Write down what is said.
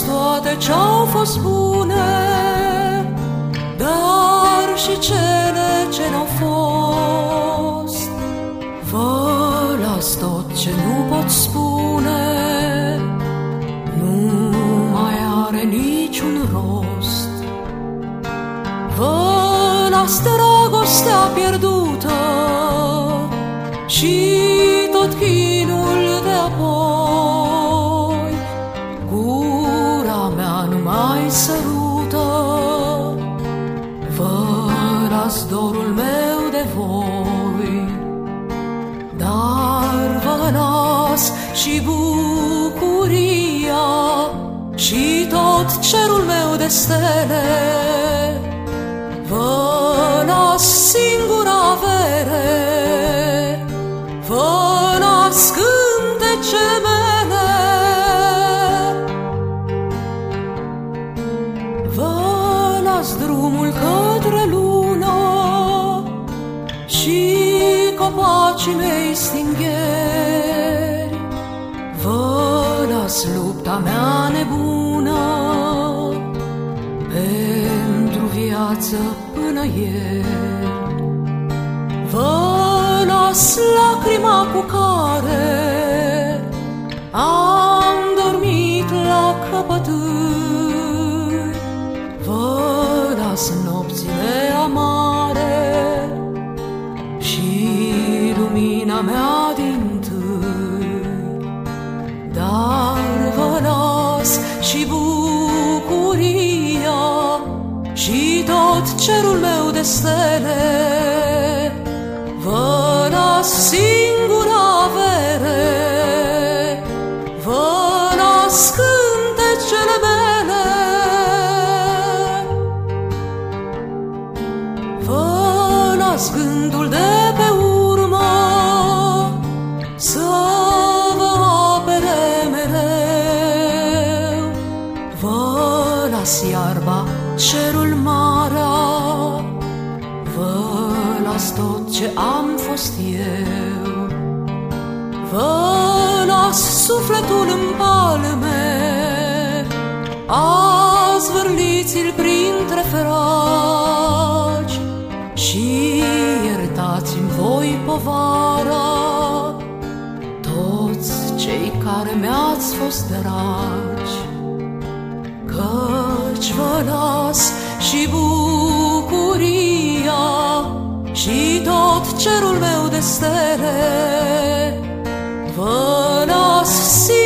toate ce-au fost bune, dar și cele ce n-au fost. Vă las tot ce nu pot spune, nu mai are niciun rost. Vă las dragostea pierdută și tot chinul de apoi. Sărută, vă las dorul meu de voi, dar vă las și bucuria și tot cerul meu de stele. Vă las copacii mei stingheri. Vă las lupta mea nebună pentru viață până ieri. Vă las lacrima cu care am dormit la căpătâi. Vă las nopțile mea din tâi. Dar vă las și bucuria și tot cerul meu de stele. Vă las singura avere, vă las cântecele mele. Vă las gândul de pe cerul marea, vă las tot ce am fost eu. Vă las sufletul în palme, azvârliți-l printre feraci și iertați-mi voi povara toți cei care mi-ați fost dragi. Căci vă las și bucuria și tot cerul meu de stele. Vă las sigur.